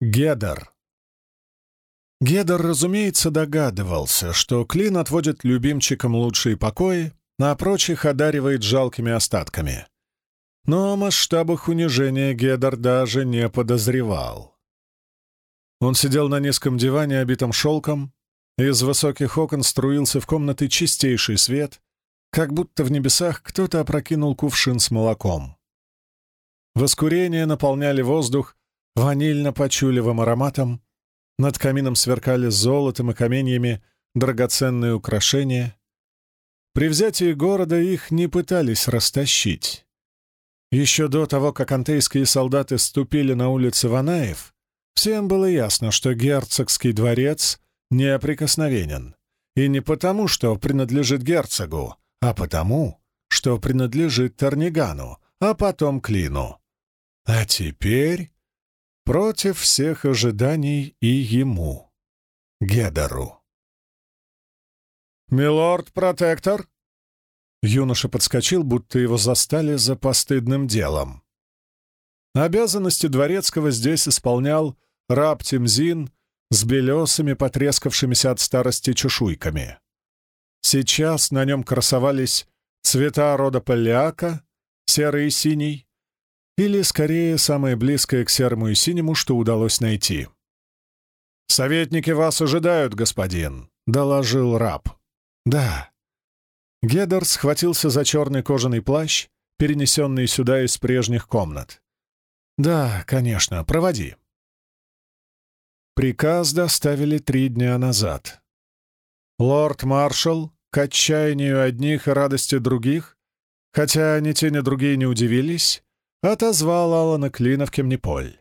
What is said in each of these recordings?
Гедер. Гедер, разумеется, догадывался, что Клин отводит любимчикам лучшие покои, а прочих одаривает жалкими остатками. Но о масштабах унижения Гедер даже не подозревал. Он сидел на низком диване, обитом шелком, из высоких окон струился в комнаты чистейший свет, как будто в небесах кто-то опрокинул кувшин с молоком. Воскурения наполняли воздух ванильно-почулевым ароматом, над камином сверкали золотом и каменьями драгоценные украшения. При взятии города их не пытались растащить. Еще до того, как антейские солдаты ступили на улицы Ванаев, всем было ясно, что герцогский дворец неприкосновенен. И не потому, что принадлежит герцогу, а потому, что принадлежит Тарнигану, а потом Клину. А теперь против всех ожиданий и ему, Гедору. «Милорд-протектор!» Юноша подскочил, будто его застали за постыдным делом. Обязанности дворецкого здесь исполнял раб Тимзин с белесыми, потрескавшимися от старости чешуйками. Сейчас на нем красовались цвета рода поляка, серый и синий, или, скорее, самое близкое к серому и синему, что удалось найти. «Советники вас ожидают, господин», — доложил раб. «Да». Гедер схватился за черный кожаный плащ, перенесенный сюда из прежних комнат. «Да, конечно, проводи». Приказ доставили три дня назад. Лорд-маршал, к отчаянию одних и радости других, хотя ни те, ни другие не удивились, отозвал Алана Клина в Кемниполь.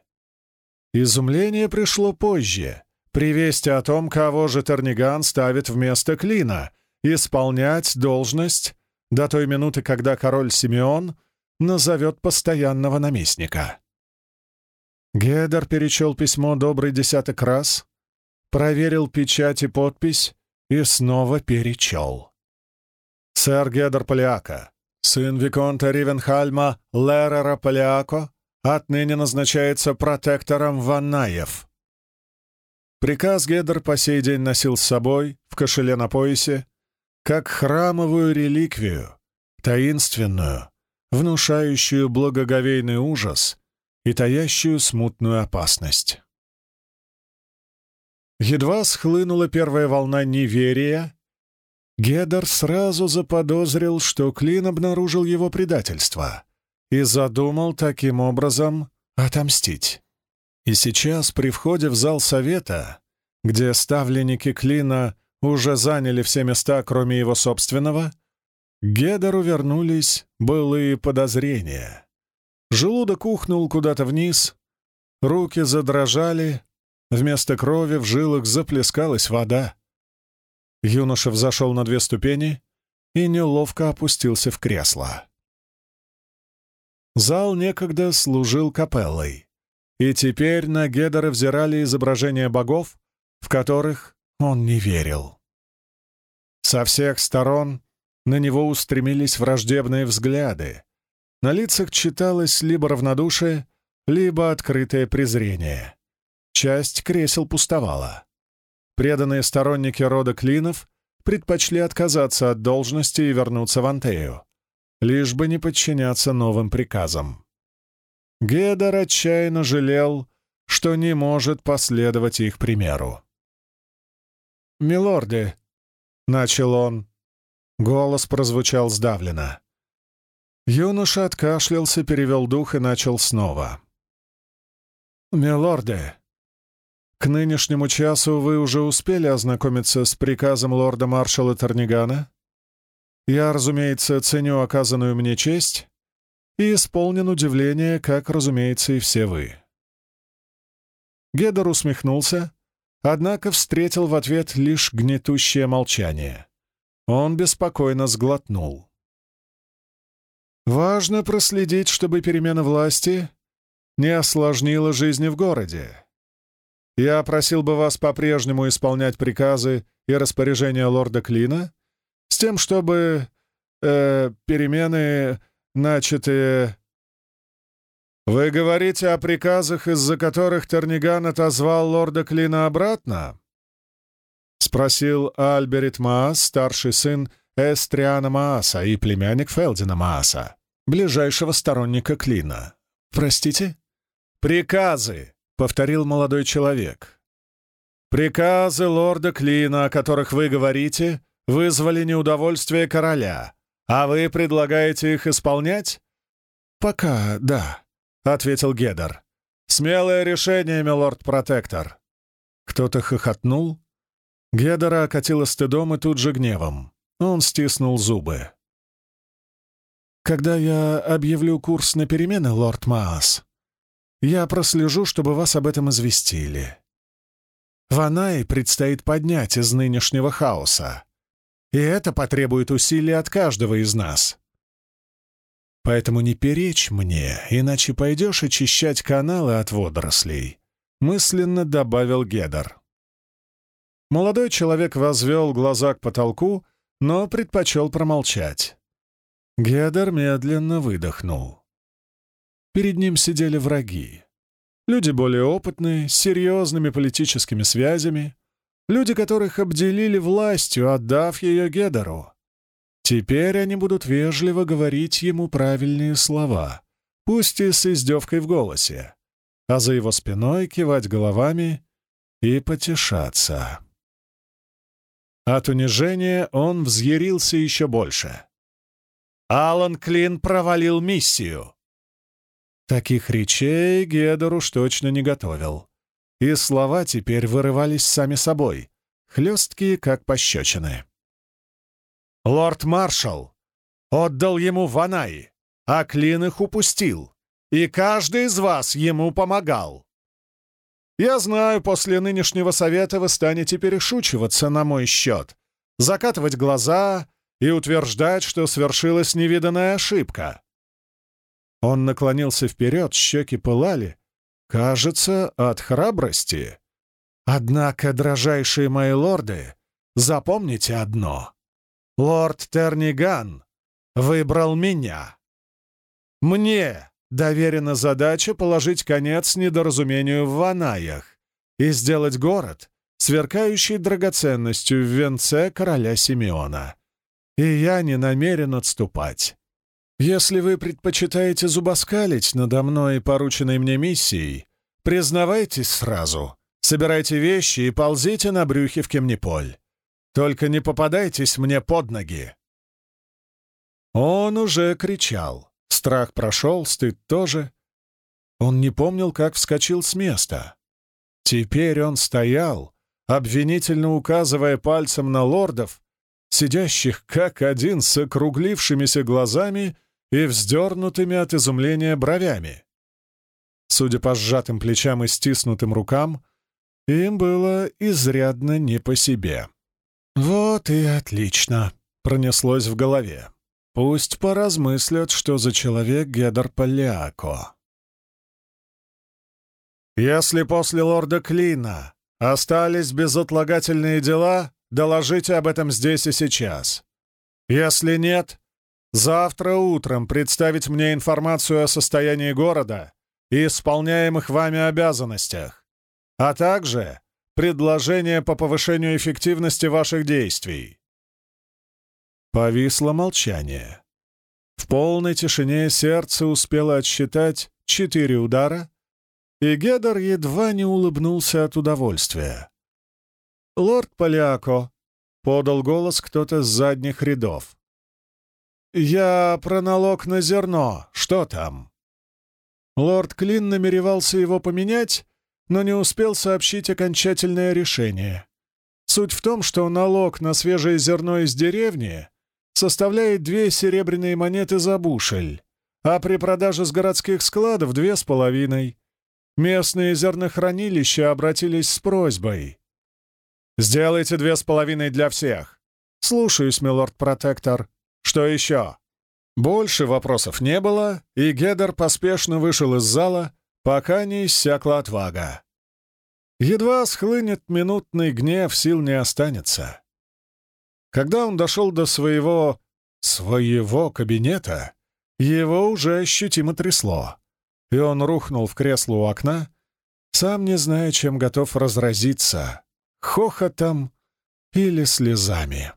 Изумление пришло позже, при вести о том, кого же Терниган ставит вместо Клина, исполнять должность до той минуты, когда король Симеон назовет постоянного наместника. Гедер перечел письмо добрый десяток раз, проверил печать и подпись и снова перечел. «Сэр Гедер Полиака, сын Виконта Ривенхальма Лерера Полиако, отныне назначается протектором Ваннаев. Приказ Гедер по сей день носил с собой, в кошеле на поясе, как храмовую реликвию, таинственную, внушающую благоговейный ужас и таящую смутную опасность. Едва схлынула первая волна неверия, Гедер сразу заподозрил, что Клин обнаружил его предательство и задумал таким образом отомстить. И сейчас, при входе в зал совета, где ставленники Клина уже заняли все места, кроме его собственного, Гедеру вернулись былые подозрения. Желудок ухнул куда-то вниз, руки задрожали, вместо крови в жилах заплескалась вода. Юноша взошел на две ступени и неловко опустился в кресло. Зал некогда служил капеллой, и теперь на Гедера взирали изображения богов, в которых он не верил. Со всех сторон на него устремились враждебные взгляды. На лицах читалось либо равнодушие, либо открытое презрение. Часть кресел пустовала. Преданные сторонники рода Клинов предпочли отказаться от должности и вернуться в Антею, лишь бы не подчиняться новым приказам. Гедор отчаянно жалел, что не может последовать их примеру. «Милорды», — начал он, — голос прозвучал сдавленно. Юноша откашлялся, перевел дух и начал снова. «Милорды, к нынешнему часу вы уже успели ознакомиться с приказом лорда-маршала Тарнигана? Я, разумеется, ценю оказанную мне честь и исполнен удивления, как, разумеется, и все вы». Гедор усмехнулся, однако встретил в ответ лишь гнетущее молчание. Он беспокойно сглотнул. «Важно проследить, чтобы перемена власти не осложнила жизни в городе. Я просил бы вас по-прежнему исполнять приказы и распоряжения лорда Клина, с тем, чтобы э, перемены, начатые...» «Вы говорите о приказах, из-за которых Терниган отозвал лорда Клина обратно?» — спросил Альберит Маас, старший сын Эстриана Мааса и племянник Фелдина Мааса, ближайшего сторонника Клина. «Простите?» «Приказы», — повторил молодой человек. «Приказы лорда Клина, о которых вы говорите, вызвали неудовольствие короля, а вы предлагаете их исполнять?» «Пока да», — ответил Гедер. «Смелое решение, милорд-протектор». Кто-то хохотнул. Гедера окатило стыдом и тут же гневом. Он стиснул зубы. «Когда я объявлю курс на перемены, лорд Маас, я прослежу, чтобы вас об этом известили. Ванай предстоит поднять из нынешнего хаоса, и это потребует усилий от каждого из нас. Поэтому не перечь мне, иначе пойдешь очищать каналы от водорослей», — мысленно добавил Гедер. Молодой человек возвел глаза к потолку, но предпочел промолчать. Гедер медленно выдохнул. Перед ним сидели враги. Люди более опытные, с серьезными политическими связями, люди, которых обделили властью, отдав ее Гедеру. Теперь они будут вежливо говорить ему правильные слова, пусть и с издевкой в голосе, а за его спиной кивать головами и потешаться. От унижения он взъярился еще больше. Алан Клин провалил миссию. Таких речей Гедор уж точно не готовил. И слова теперь вырывались сами собой, хлесткие, как пощечины. Лорд-маршал отдал ему Ванаи, а Клин их упустил, и каждый из вас ему помогал. Я знаю, после нынешнего совета вы станете перешучиваться на мой счет, закатывать глаза и утверждать, что свершилась невиданная ошибка. Он наклонился вперед, щеки пылали, кажется, от храбрости. Однако, дрожайшие мои лорды, запомните одно. Лорд Терниган выбрал меня. Мне доверена задача положить конец недоразумению в Ванаях и сделать город, сверкающий драгоценностью в венце короля Симеона. И я не намерен отступать. Если вы предпочитаете зубоскалить надо мной порученной мне миссией, признавайтесь сразу, собирайте вещи и ползите на брюхе в Кемниполь. Только не попадайтесь мне под ноги. Он уже кричал. Страх прошел, стыд тоже. Он не помнил, как вскочил с места. Теперь он стоял, обвинительно указывая пальцем на лордов, сидящих как один с округлившимися глазами и вздернутыми от изумления бровями. Судя по сжатым плечам и стиснутым рукам, им было изрядно не по себе. «Вот и отлично», — пронеслось в голове. Пусть поразмыслят, что за человек Гедор Поляко. Если после лорда Клина остались безотлагательные дела, доложите об этом здесь и сейчас. Если нет, завтра утром представить мне информацию о состоянии города и исполняемых вами обязанностях, а также предложение по повышению эффективности ваших действий. Повисло молчание. В полной тишине сердце успело отсчитать четыре удара, и Гедор едва не улыбнулся от удовольствия. «Лорд Поляко», — подал голос кто-то с задних рядов. «Я про налог на зерно. Что там?» Лорд Клин намеревался его поменять, но не успел сообщить окончательное решение. Суть в том, что налог на свежее зерно из деревни составляет две серебряные монеты за бушель, а при продаже с городских складов — две с половиной. Местные зернохранилища обратились с просьбой. «Сделайте две с половиной для всех». «Слушаюсь, милорд-протектор. Что еще?» Больше вопросов не было, и Гедер поспешно вышел из зала, пока не иссякла отвага. Едва схлынет минутный гнев, сил не останется. Когда он дошел до своего... своего кабинета, его уже ощутимо трясло. и он рухнул в кресло у окна, сам не зная, чем готов разразиться — хохотом или слезами.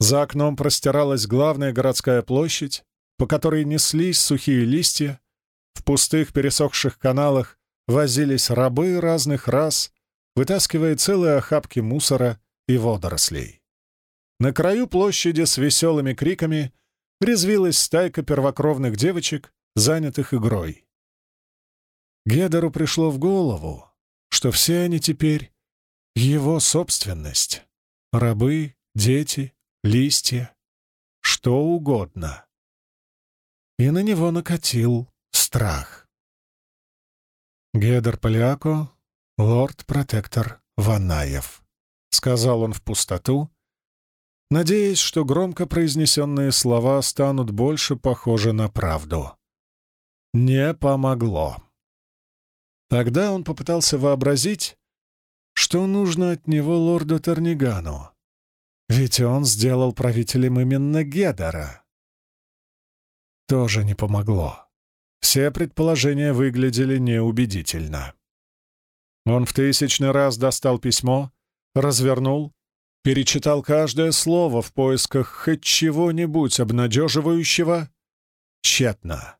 За окном простиралась главная городская площадь, по которой неслись сухие листья, в пустых пересохших каналах возились рабы разных рас, вытаскивая целые охапки мусора и водорослей. На краю площади с веселыми криками резвилась стайка первокровных девочек, занятых игрой. Гедеру пришло в голову, что все они теперь его собственность. Рабы, дети, листья, что угодно. И на него накатил страх. Гедер Поляко, лорд-протектор Ванаев, сказал он в пустоту, надеясь, что громко произнесенные слова станут больше похожи на правду. Не помогло. Тогда он попытался вообразить, что нужно от него лорду Тернигану, ведь он сделал правителем именно Гедора. Тоже не помогло. Все предположения выглядели неубедительно. Он в тысячный раз достал письмо, развернул, перечитал каждое слово в поисках хоть чего-нибудь обнадеживающего. Тщетно.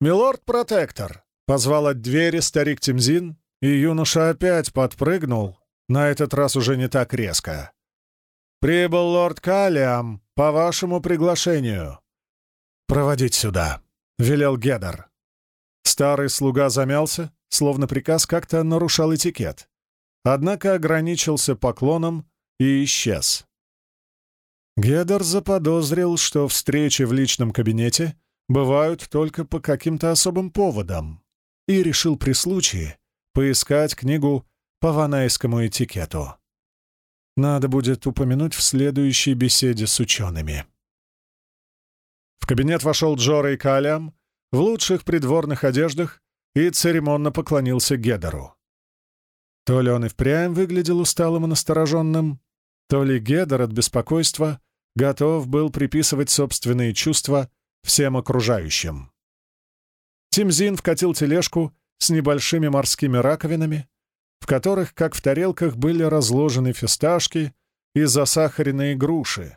«Милорд-протектор!» — позвал от двери старик Тимзин, и юноша опять подпрыгнул, на этот раз уже не так резко. «Прибыл лорд Калиам по вашему приглашению». «Проводить сюда», — велел Гедар. Старый слуга замялся, словно приказ как-то нарушал этикет, однако ограничился поклоном и исчез. Гедар заподозрил, что встречи в личном кабинете бывают только по каким-то особым поводам, и решил при случае поискать книгу по ванайскому этикету. Надо будет упомянуть в следующей беседе с учеными. В кабинет вошел Джора и Калям в лучших придворных одеждах и церемонно поклонился Гедеру. То ли он и впрямь выглядел усталым и настороженным, то ли Гедер от беспокойства готов был приписывать собственные чувства всем окружающим. Тимзин вкатил тележку с небольшими морскими раковинами, в которых, как в тарелках, были разложены фисташки и засахаренные груши,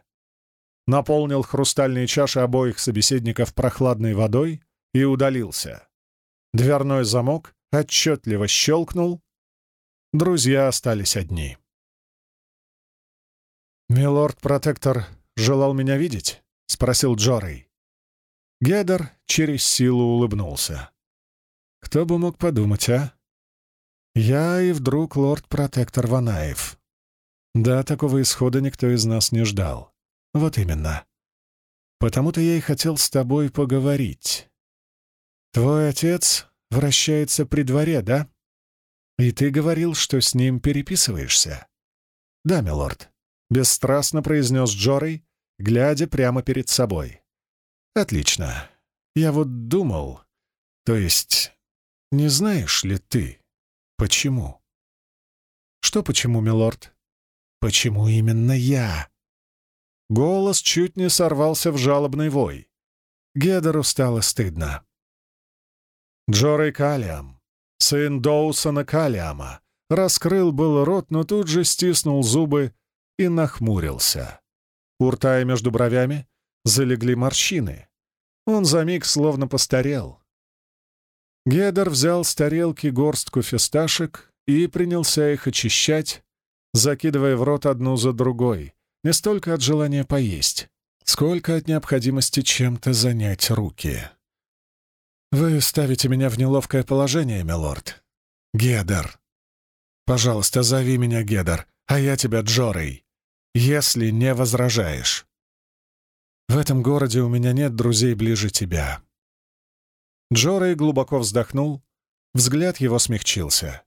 наполнил хрустальные чаши обоих собеседников прохладной водой и удалился. Дверной замок отчетливо щелкнул. Друзья остались одни. «Милорд-протектор желал меня видеть?» — спросил Джорей. Гедер через силу улыбнулся. «Кто бы мог подумать, а? Я и вдруг лорд-протектор Ванаев. Да, такого исхода никто из нас не ждал. Вот именно. Потому-то я и хотел с тобой поговорить. Твой отец вращается при дворе, да? И ты говорил, что с ним переписываешься. Да, милорд. Бесстрастно произнес Джорей, глядя прямо перед собой. «Отлично. Я вот думал... То есть, не знаешь ли ты, почему?» «Что почему, милорд?» «Почему именно я?» Голос чуть не сорвался в жалобный вой. Гедеру стало стыдно. Джорей Калиам, сын Доусона Калиама, раскрыл был рот, но тут же стиснул зубы и нахмурился. У рта и между бровями залегли морщины. Он за миг словно постарел. Гедер взял с тарелки горстку фисташек и принялся их очищать, закидывая в рот одну за другой, не столько от желания поесть, сколько от необходимости чем-то занять руки. «Вы ставите меня в неловкое положение, милорд. Гедер. Пожалуйста, зови меня Гедер, а я тебя Джорей, если не возражаешь». В этом городе у меня нет друзей ближе тебя». Джорей глубоко вздохнул, взгляд его смягчился.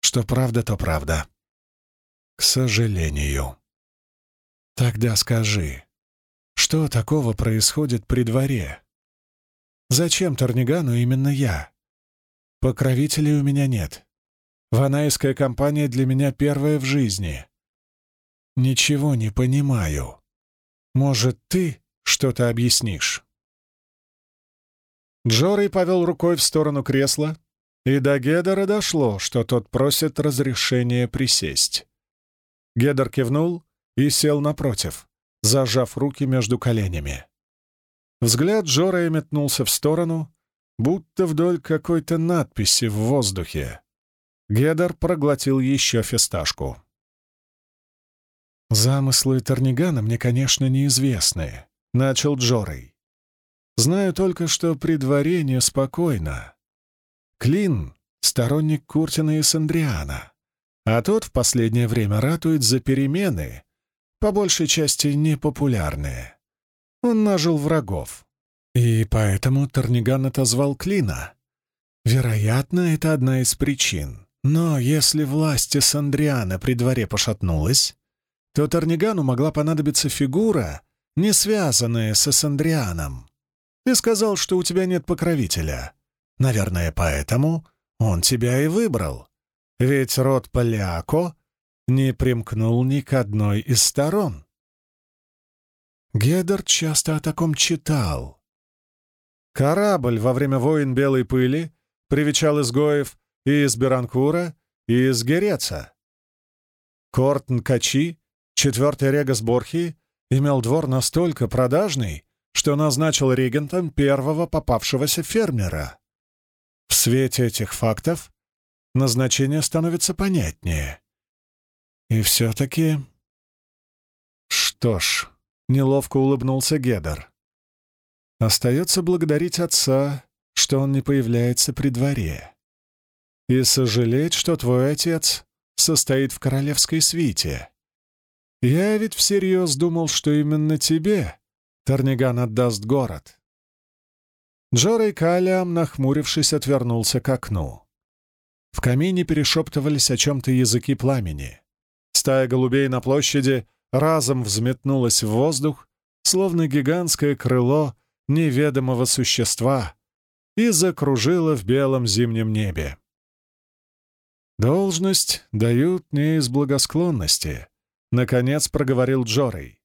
Что правда, то правда. К сожалению. Тогда скажи, что такого происходит при дворе? Зачем Торнигану именно я? Покровителей у меня нет. Ванайская компания для меня первая в жизни. Ничего не понимаю. Может, ты что-то объяснишь. Джорей повел рукой в сторону кресла, и до Гедера дошло, что тот просит разрешения присесть. Гедер кивнул и сел напротив, зажав руки между коленями. Взгляд Джорая метнулся в сторону, будто вдоль какой-то надписи в воздухе. Гедер проглотил еще фисташку. «Замыслы Тарнигана мне, конечно, неизвестны», — начал Джорей. «Знаю только, что при дворе неспокойно. Клин — сторонник Куртина и Сандриана, а тот в последнее время ратует за перемены, по большей части непопулярные. Он нажил врагов, и поэтому Тарниган отозвал Клина. Вероятно, это одна из причин. Но если власть Сандриана при дворе пошатнулась, то Тарнигану могла понадобиться фигура, не связанная с Эссандрианом. Ты сказал, что у тебя нет покровителя. Наверное, поэтому он тебя и выбрал. Ведь род Поляко не примкнул ни к одной из сторон. Гедер часто о таком читал. Корабль во время войн Белой Пыли привечал изгоев и из Беранкура, и из Гереца. Кортн Качи Четвертый Регас Борхи имел двор настолько продажный, что назначил регентом первого попавшегося фермера. В свете этих фактов назначение становится понятнее. И все-таки... Что ж, неловко улыбнулся Гедер. Остается благодарить отца, что он не появляется при дворе. И сожалеть, что твой отец состоит в королевской свите. Я ведь всерьез думал, что именно тебе Тарниган отдаст город. Джорей Калиам, нахмурившись, отвернулся к окну. В камине перешептывались о чем-то языки пламени. Стая голубей на площади разом взметнулась в воздух, словно гигантское крыло неведомого существа, и закружила в белом зимнем небе. Должность дают не из благосклонности, — наконец проговорил Джорей.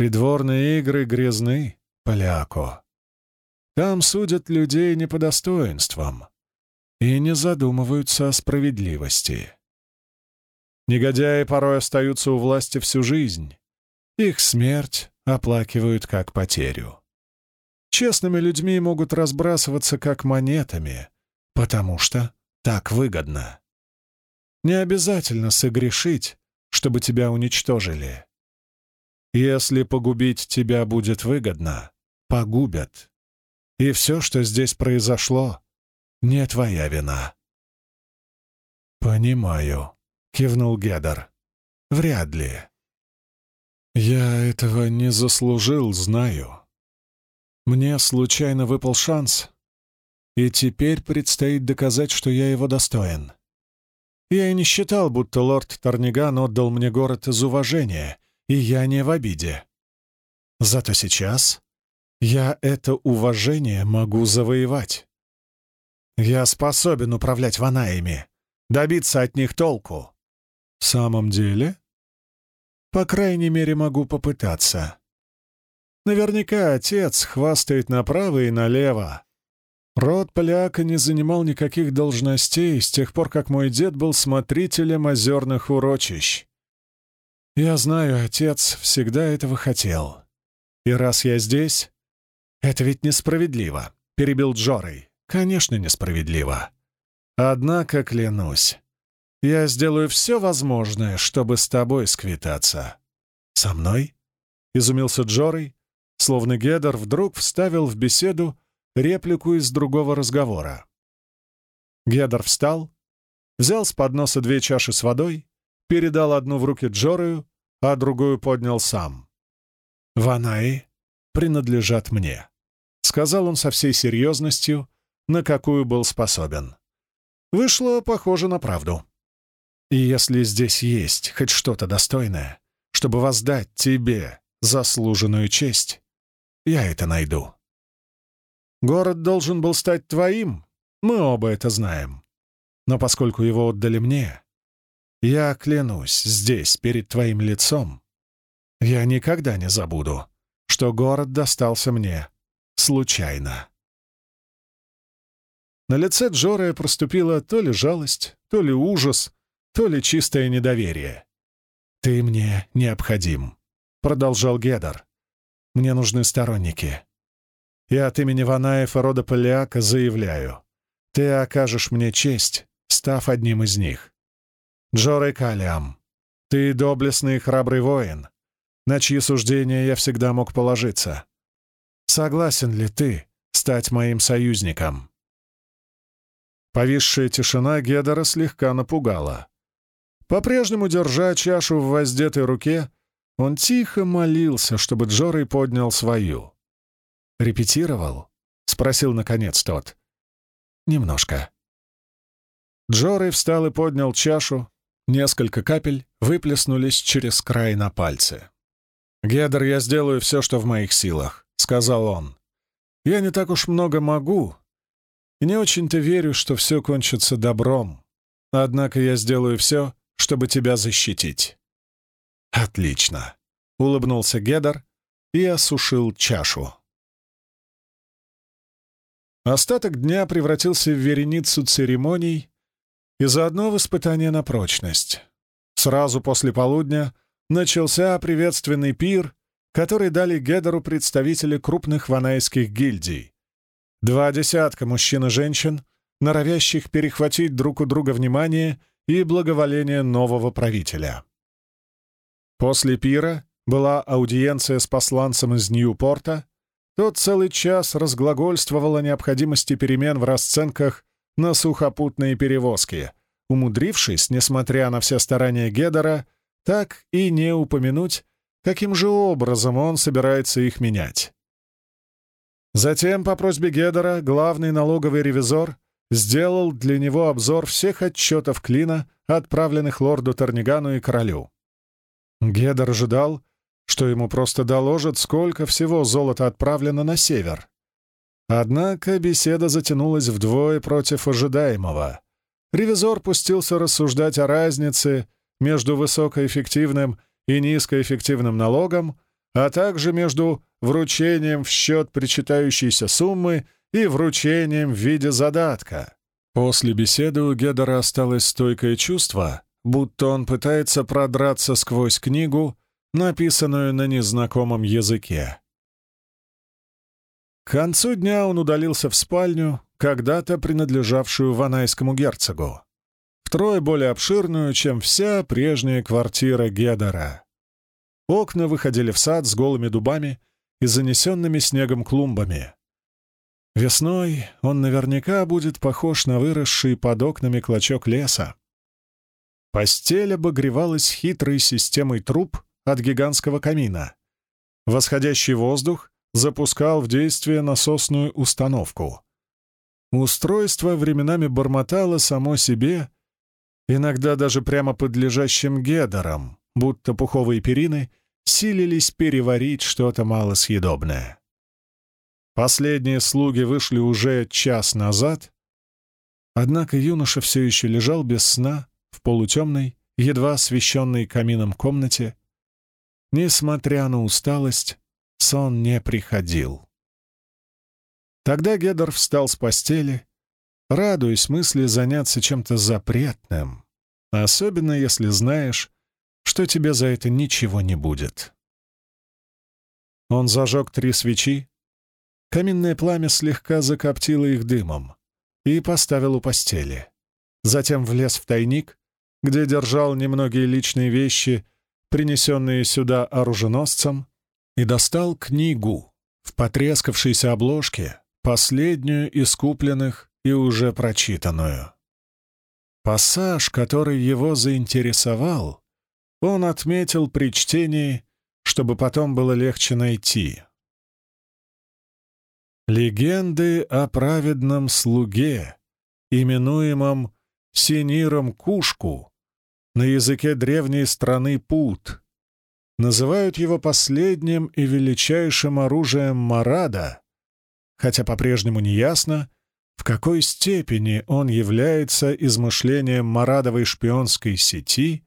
«Придворные игры грязны, поляко. Там судят людей не по достоинствам и не задумываются о справедливости. Негодяи порой остаются у власти всю жизнь. Их смерть оплакивают как потерю. Честными людьми могут разбрасываться как монетами, потому что так выгодно. Не обязательно согрешить, чтобы тебя уничтожили. Если погубить тебя будет выгодно, погубят. И все, что здесь произошло, не твоя вина. «Понимаю», — кивнул Гедер. «Вряд ли. Я этого не заслужил, знаю. Мне случайно выпал шанс, и теперь предстоит доказать, что я его достоин. Я и не считал, будто лорд Тарниган отдал мне город из уважения, и я не в обиде. Зато сейчас я это уважение могу завоевать. Я способен управлять ванаями, добиться от них толку. В самом деле? По крайней мере, могу попытаться. Наверняка отец хвастает направо и налево, Род поляка не занимал никаких должностей с тех пор, как мой дед был смотрителем озерных урочищ. Я знаю, отец всегда этого хотел. И раз я здесь... Это ведь несправедливо, — перебил Джорой. Конечно, несправедливо. Однако, клянусь, я сделаю все возможное, чтобы с тобой сквитаться. Со мной? — изумился Джорой, словно Гедер вдруг вставил в беседу реплику из другого разговора. Гедер встал, взял с подноса две чаши с водой, передал одну в руки Джорою, а другую поднял сам. «Ванаи принадлежат мне», — сказал он со всей серьезностью, на какую был способен. Вышло похоже на правду. И если здесь есть хоть что-то достойное, чтобы воздать тебе заслуженную честь, я это найду. Город должен был стать твоим, мы оба это знаем. Но поскольку его отдали мне, я клянусь здесь, перед твоим лицом, я никогда не забуду, что город достался мне случайно. На лице Джорая проступила то ли жалость, то ли ужас, то ли чистое недоверие. «Ты мне необходим», — продолжал Гедар. «Мне нужны сторонники. Я от имени Ванаев и рода Поляка заявляю. Ты окажешь мне честь, став одним из них. Джорай Калиам, ты доблестный и храбрый воин, на чьи суждения я всегда мог положиться. Согласен ли ты стать моим союзником?» Повисшая тишина Гедора слегка напугала. По-прежнему, держа чашу в воздетой руке, он тихо молился, чтобы Джорой поднял свою. «Репетировал?» — спросил наконец тот. «Немножко». Джорой встал и поднял чашу. Несколько капель выплеснулись через край на пальцы. «Гедер, я сделаю все, что в моих силах», — сказал он. «Я не так уж много могу, и не очень-то верю, что все кончится добром. Однако я сделаю все, чтобы тебя защитить». «Отлично», — улыбнулся Гедер и осушил чашу. Остаток дня превратился в вереницу церемоний и заодно в испытание на прочность. Сразу после полудня начался приветственный пир, который дали Гедеру представители крупных ванайских гильдий. Два десятка мужчин и женщин, норовящих перехватить друг у друга внимание и благоволение нового правителя. После пира была аудиенция с посланцем из Ньюпорта. Тот целый час разглагольствовал о необходимости перемен в расценках на сухопутные перевозки, умудрившись, несмотря на все старания Гедера, так и не упомянуть, каким же образом он собирается их менять. Затем, по просьбе Гедера, главный налоговый ревизор сделал для него обзор всех отчетов Клина, отправленных лорду Торнигану и королю. Гедер ожидал, что ему просто доложат, сколько всего золота отправлено на север. Однако беседа затянулась вдвое против ожидаемого. Ревизор пустился рассуждать о разнице между высокоэффективным и низкоэффективным налогом, а также между вручением в счет причитающейся суммы и вручением в виде задатка. После беседы у Гедера осталось стойкое чувство, будто он пытается продраться сквозь книгу, написанную на незнакомом языке. К концу дня он удалился в спальню, когда-то принадлежавшую ванайскому герцогу, втрое более обширную, чем вся прежняя квартира Гедера. Окна выходили в сад с голыми дубами и занесенными снегом клумбами. Весной он наверняка будет похож на выросший под окнами клочок леса. Постель обогревалась хитрой системой труб от гигантского камина. Восходящий воздух запускал в действие насосную установку. Устройство временами бормотало само себе, иногда даже прямо под лежащим гедером, будто пуховые перины силились переварить что-то малосъедобное. Последние слуги вышли уже час назад, однако юноша все еще лежал без сна в полутемной, едва освещенной камином комнате. Несмотря на усталость, сон не приходил. Тогда Гедор встал с постели, радуясь мысли заняться чем-то запретным, особенно если знаешь, что тебе за это ничего не будет. Он зажег три свечи, каминное пламя слегка закоптило их дымом, и поставил у постели. Затем влез в тайник, где держал немногие личные вещи, принесенные сюда оруженосцем, и достал книгу в потрескавшейся обложке, последнюю из купленных и уже прочитанную. Пассаж, который его заинтересовал, он отметил при чтении, чтобы потом было легче найти. Легенды о праведном слуге, именуемом Синиром Кушку, на языке древней страны Пут, называют его последним и величайшим оружием Марада, хотя по-прежнему не ясно, в какой степени он является измышлением Марадовой шпионской сети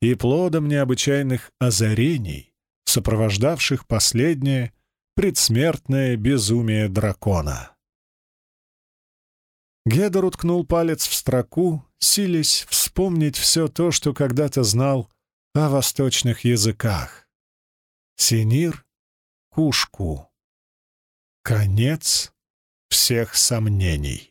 и плодом необычайных озарений, сопровождавших последнее предсмертное безумие дракона. Гедор уткнул палец в строку, силясь вспомнить все то, что когда-то знал о восточных языках. Синир, Кушку. Конец всех сомнений.